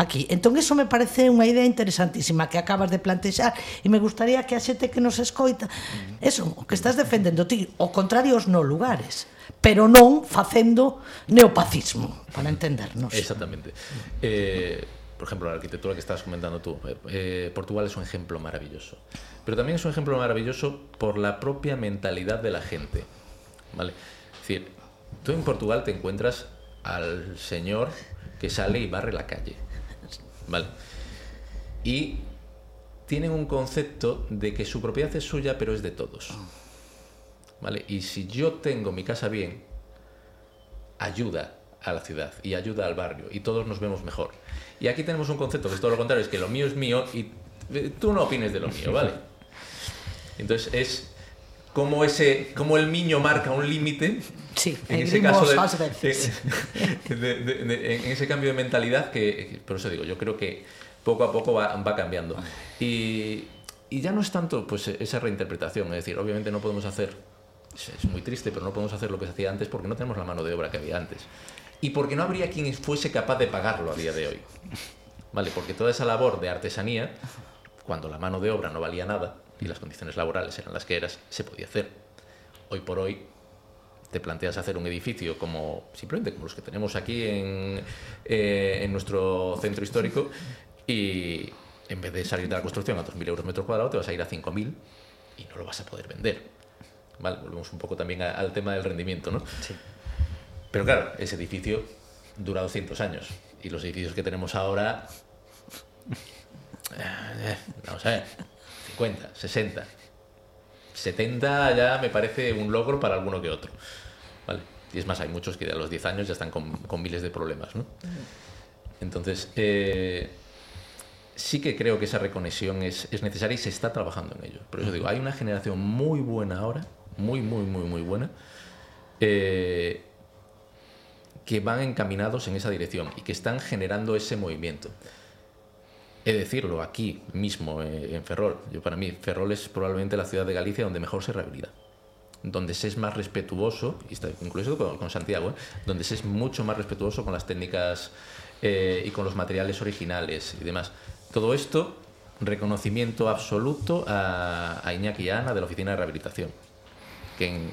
aquí. Entón, eso me parece unha idea interesantísima que acabas de plantexar e me gustaría que a xente que nos escoita, eso, o que estás defendendo ti, o contrario os non lugares pero non facendo neopacismo, para entendernos. Exactamente. Eh, por ejemplo, la arquitectura que estabas comentando tú, eh, Portugal es un ejemplo maravilloso. Pero también es un ejemplo maravilloso por la propia mentalidad de la gente. ¿vale? Es decir, tú en Portugal te encuentras al señor que sale y barre la calle. ¿Vale? Y tienen un concepto de que su propiedad es suya, pero es de todos. ¿vale? Y si yo tengo mi casa bien, ayuda a la ciudad y ayuda al barrio y todos nos vemos mejor. Y aquí tenemos un concepto que es todo lo contrario, es que lo mío es mío y eh, tú no opines de lo mío, ¿vale? Entonces es como ese como el niño marca un límite. Sí, en ese caso de- de- de- en ese cambio de mentalidad que por eso digo yo creo que poco a poco va, va cambiando. Y, y ya no es tanto pues esa reinterpretación es decir obviamente no podemos hacer es muy triste pero no podemos hacer lo que se hacía antes porque no tenemos la mano de obra que había antes. Y porque no habría quien fuese capaz de pagarlo a día de hoy. Vale porque toda esa labor de artesanía cuando la mano de obra no valía nada y las condiciones laborales eran las que eras se podía hacer hoy por hoy te planteas hacer un edificio como simplemente como los que tenemos aquí en, eh, en nuestro centro histórico y en vez de salir de la construcción a 2.000 euros metro cuadrado te vas a ir a 5.000 y no lo vas a poder vender. Vale, volvemos un poco también a- al tema del rendimiento, ¿no? Sí. Pero claro, ese edificio dura 200 años y los edificios que tenemos ahora, eh, no sé, 50, 60, 70 ya me parece un logro para alguno que otro. ¿vale? Y es más, hay muchos que a los 10 años ya están con, con miles de problemas. ¿no? Entonces, eh, sí que creo que esa reconexión es, es necesaria y se está trabajando en ello. Por eso digo, hay una generación muy buena ahora, muy, muy, muy, muy buena, eh, que van encaminados en esa dirección y que están generando ese movimiento. He de decirlo aquí mismo, eh, en Ferrol. Yo para mí, Ferrol es probablemente la ciudad de Galicia donde mejor se rehabilita. Donde se es más respetuoso, y incluso con, con Santiago, ¿eh? donde se es mucho más respetuoso con las técnicas eh, y con los materiales originales y demás. Todo esto, reconocimiento absoluto a, a Iñaki y Ana de la Oficina de Rehabilitación, que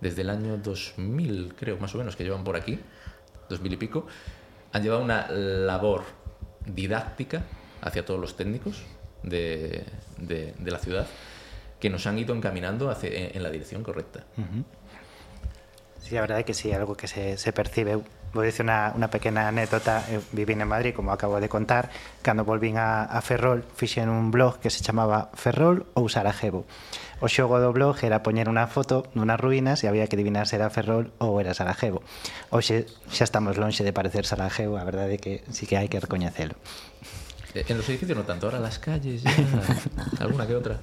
desde el año 2000, creo, más o menos, que llevan por aquí, 2000 y pico, han llevado una labor didáctica hacia todos los técnicos de, de, de la ciudad que nos han ido encaminando hacia, en, en, la dirección correcta. Sí, la verdad es que sí, algo que se, se percibe. Vou dicir una, una pequena anécdota. Eu vivín en Madrid, como acabo de contar. Cando volvín a, a Ferrol Fixen un blog que se chamaba Ferrol ou Sarajevo. O xogo do blog era poñer unha foto nunhas ruínas E había que adivinar se era Ferrol ou era Sarajevo. Oxe xa estamos lonxe de parecer Sarajevo A verdade é que sí que hai que recoñecelo. Eh, en los edificios no tanto, ahora las calles, ya, alguna que outra.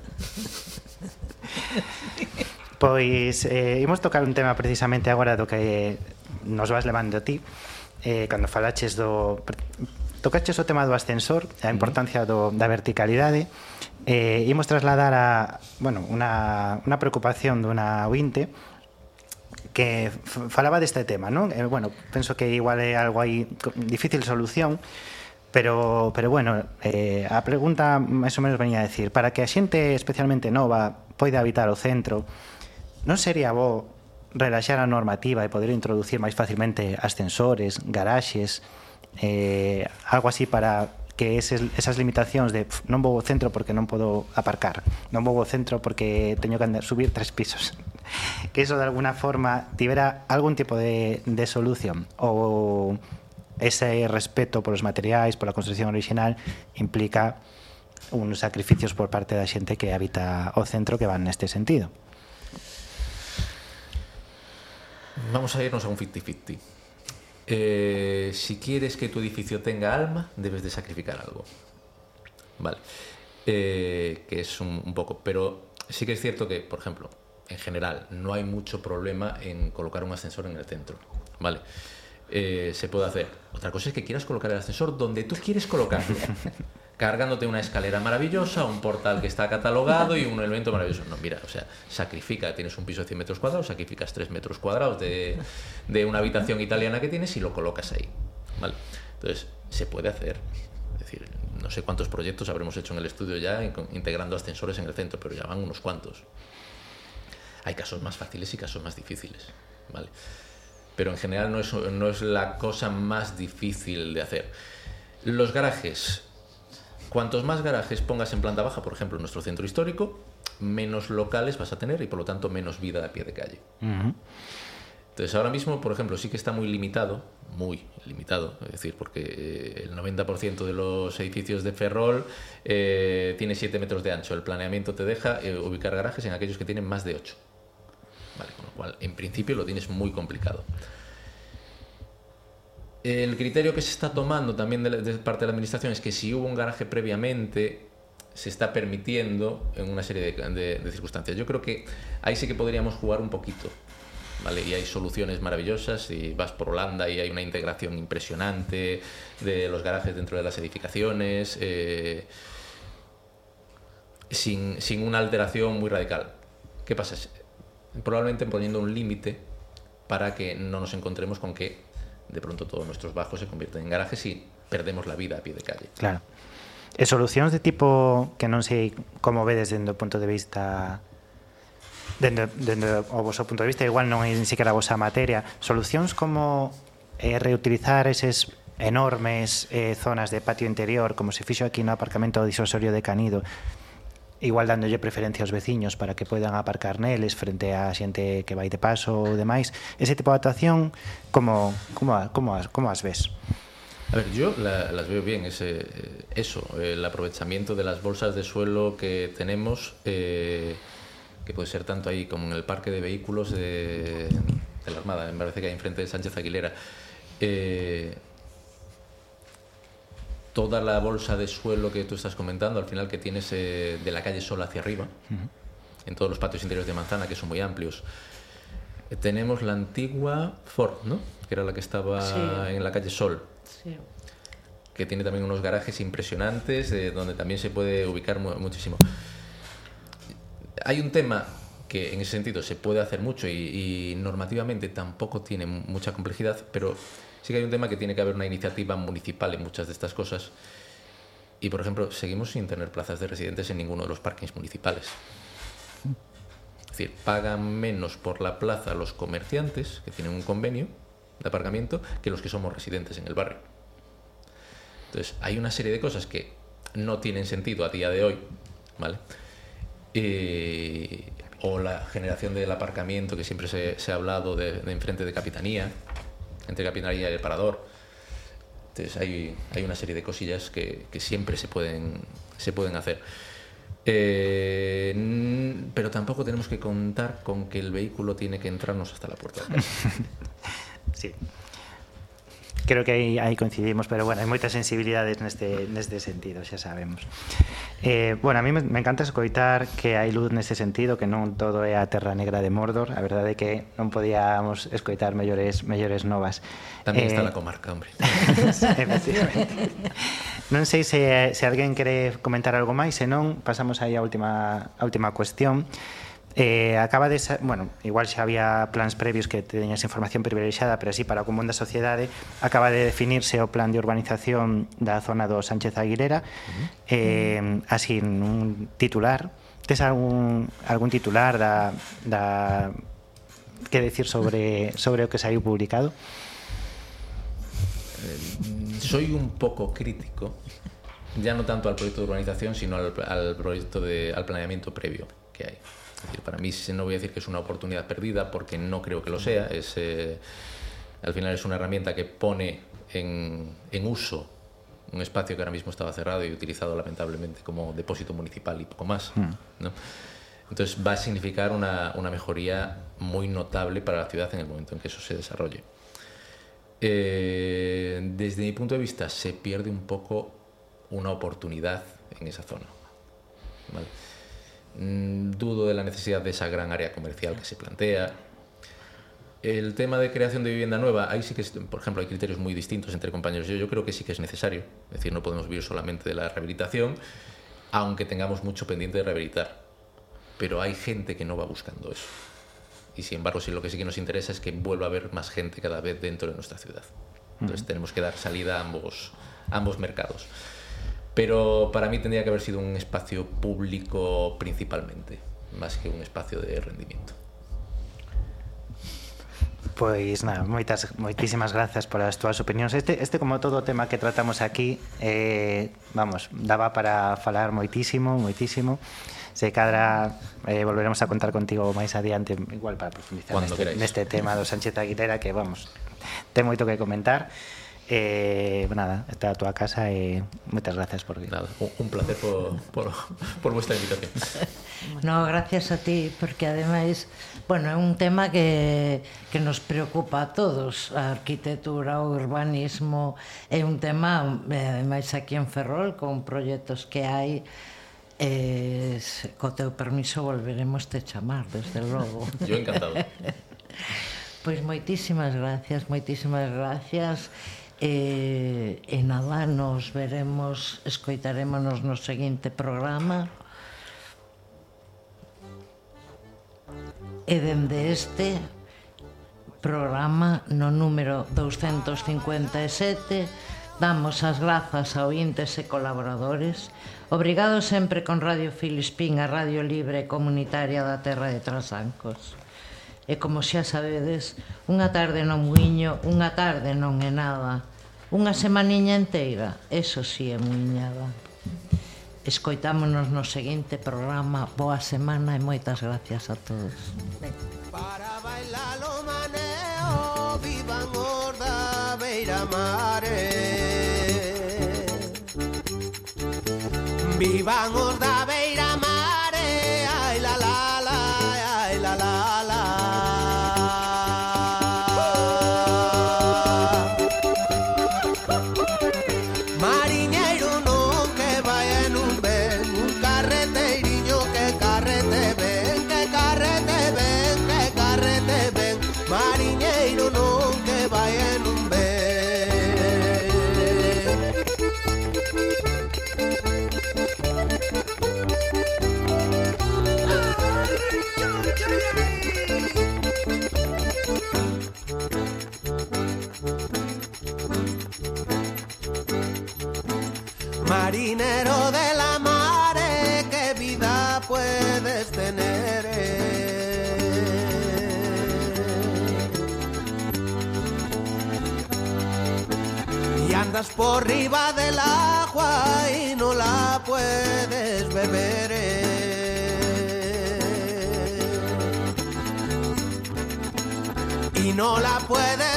Pois, eh, imos tocar un tema precisamente agora do que nos vas levando ti eh, cando falaches do tocaches o tema do ascensor a importancia do, da verticalidade eh, imos trasladar a bueno, una, una preocupación dunha ointe que falaba deste tema, non? Eh, bueno, penso que igual é algo aí difícil solución, Pero, pero bueno, eh, a pregunta máis ou menos venía a decir Para que a xente especialmente nova poida habitar o centro Non sería bo relaxar a normativa e poder introducir máis facilmente ascensores, garaxes eh, Algo así para que eses, esas limitacións de pf, non vou ao centro porque non podo aparcar Non vou ao centro porque teño que andar, subir tres pisos Que eso de alguna forma tivera algún tipo de, de solución. Ou ese respeto polos materiais, pola construcción original implica uns sacrificios por parte da xente que habita o centro que van neste sentido. Vamos a irnos a un 50-50. Eh, si quieres que tu edificio tenga alma, debes de sacrificar algo. Vale. Eh, que es un, un poco. Pero sí que es cierto que, por ejemplo, en general, no hay mucho problema en colocar un ascensor en el centro. Vale. Eh, se puede hacer. Otra cosa es que quieras colocar el ascensor donde tú quieres colocarlo. cargándote una escalera maravillosa, un portal que está catalogado y un elemento maravilloso. No, mira, o sea, sacrifica, tienes un piso de 100 metros cuadrados, sacrificas 3 metros cuadrados de, de una habitación italiana que tienes y lo colocas ahí. ¿vale? Entonces, se puede hacer. Es decir, no sé cuántos proyectos habremos hecho en el estudio ya in- integrando ascensores en el centro, pero ya van unos cuantos. Hay casos más fáciles y casos más difíciles. ¿vale? Pero en general no es, no es la cosa más difícil de hacer. Los garajes, Cuantos más garajes pongas en planta baja, por ejemplo, en nuestro centro histórico, menos locales vas a tener y por lo tanto menos vida a pie de calle. Entonces ahora mismo, por ejemplo, sí que está muy limitado, muy limitado, es decir, porque eh, el 90% de los edificios de Ferrol eh, tiene 7 metros de ancho. El planeamiento te deja eh, ubicar garajes en aquellos que tienen más de 8. Con lo cual, en principio lo tienes muy complicado. El criterio que se está tomando también de, parte de la administración es que si hubo un garaje previamente, se está permitiendo en una serie de, circunstancias. Yo creo que ahí sí que podríamos jugar un poquito. Y hay soluciones maravillosas. Y vas por Holanda y hay una integración impresionante de los garajes dentro de las edificaciones, eh, sin, sin una alteración muy radical. ¿Qué pasa? probablemente poniendo un límite para que no nos encontremos con que de pronto todos nuestros bajos se convierten en garajes y perdemos la vida a pie de calle. Claro. E solucións de tipo que non sei como vedes dende o punto de vista dende, dende o vosso punto de vista, igual non é ni siquiera a vosa materia, solucións como eh, reutilizar eses enormes eh, zonas de patio interior, como se fixo aquí no aparcamento disuasorio de Canido, igual dándolle preferencia aos veciños para que poidan aparcar neles frente a xente que vai de paso ou demais ese tipo de actuación como, como, como, como as ves? A ver, yo la, las veo bien, ese, eso, el aprovechamiento de las bolsas de suelo que tenemos, eh, que puede ser tanto ahí como en el parque de vehículos de, de la Armada, me parece que hay enfrente de Sánchez Aguilera. Eh, toda la bolsa de suelo que tú estás comentando, al final que tienes eh, de la calle Sol hacia arriba, uh -huh. en todos los patios interiores de Manzana, que son muy amplios. Eh, tenemos la antigua Ford, ¿no? Que era la que estaba sí. en la calle Sol. Sí. Que tiene también unos garajes impresionantes, eh, donde también se puede ubicar mu muchísimo. Hay un tema en ese sentido se puede hacer mucho y, y normativamente tampoco tiene mucha complejidad, pero sí que hay un tema que tiene que haber una iniciativa municipal en muchas de estas cosas. Y, por ejemplo, seguimos sin tener plazas de residentes en ninguno de los parkings municipales. Es decir, pagan menos por la plaza los comerciantes, que tienen un convenio de aparcamiento, que los que somos residentes en el barrio. Entonces, hay una serie de cosas que no tienen sentido a día de hoy, ¿vale? Eh, o la generación del aparcamiento que siempre se, se ha hablado de, enfrente de Capitanía, entre Capitanía y el Parador. Entonces hay, hay una serie de cosillas que, siempre se pueden, se pueden hacer. Eh, pero tampoco tenemos que contar con que el vehículo tiene que entrarnos hasta la puerta sí. creo que aí, aí coincidimos, pero bueno, hai moitas sensibilidades neste, neste sentido, xa sabemos. Eh, bueno, a mí me, me encanta escoitar que hai luz neste sentido, que non todo é a terra negra de Mordor, a verdade é que non podíamos escoitar mellores mellores novas. Tamén eh, está na comarca, hombre. efectivamente. Non sei se, se alguén quere comentar algo máis, senón pasamos aí a última, a última cuestión. Eh, acaba de bueno, igual xa había plans previos que teñas información privilexiada, pero así para o común da sociedade acaba de definirse o plan de urbanización da zona do Sánchez Aguilera. Uh -huh. eh, así un titular, tes algún algún titular da da que decir sobre sobre o que saiu publicado? Eh, soy un pouco crítico ya no tanto al proyecto de urbanización, sino al, al proyecto de al planeamiento previo que hay. Es decir, para mí no voy a decir que es una oportunidad perdida porque no creo que lo sea. Es, eh, al final es una herramienta que pone en, en, uso un espacio que ahora mismo estaba cerrado y utilizado lamentablemente como depósito municipal y poco más. Mm. ¿no? Entonces va a significar una, una, mejoría muy notable para la ciudad en el momento en que eso se desarrolle. Eh, desde mi punto de vista se pierde un poco una oportunidad en esa zona. ¿vale? Mm, dudo de la necesidad de esa gran área comercial que se plantea. El tema de creación de vivienda nueva, ahí sí que, por ejemplo, hay criterios muy distintos entre compañeros. Yo, yo creo que sí que es necesario. Es decir, no podemos vivir solamente de la rehabilitación, aunque tengamos mucho pendiente de rehabilitar. Pero hay gente que no va buscando eso. Y sin embargo, sí, lo que sí que nos interesa es que vuelva a haber más gente cada vez dentro de nuestra ciudad. Entonces uh -huh. tenemos que dar salida a ambos, a ambos mercados Pero para mí tendría que haber sido un espacio público principalmente, más que un espacio de rendimiento. Pois nada, moitas moitísimas grazas polas túas opinións. Este este como todo o tema que tratamos aquí, eh vamos, daba para falar moitísimo, moitísimo. Se cadra eh, volveremos a contar contigo máis adiante igual para profundizar neste, neste tema do Sánchez Aguilera que vamos, ten moito que comentar. Eh, nada, está a túa casa e moitas gracias por vir. Nada, un placer por, por, por vuestra invitación. no, gracias a ti, porque ademais, bueno, é un tema que, que nos preocupa a todos, a arquitectura, o urbanismo, é un tema, ademais, aquí en Ferrol, con proxectos que hai, eh, co teu permiso volveremos te chamar, desde logo. Yo encantado. pois moitísimas gracias, moitísimas gracias. E, e nada, nos veremos, escoitarémonos no seguinte programa. E dende este programa no número 257 damos as grazas a ointes e colaboradores. Obrigado sempre con Radio Filispín, a Radio Libre Comunitaria da Terra de Trasancos. E como xa sabedes, unha tarde non muiño, unha tarde non é nada. Unha semaniña inteira, eso sí é muiñada. Escoitámonos no seguinte programa. Boa semana e moitas gracias a todos. Para bailar o maneo, vivan os da beira mare. Vivan os da beira por riba del agua y no la puedes beber. Y no la puedes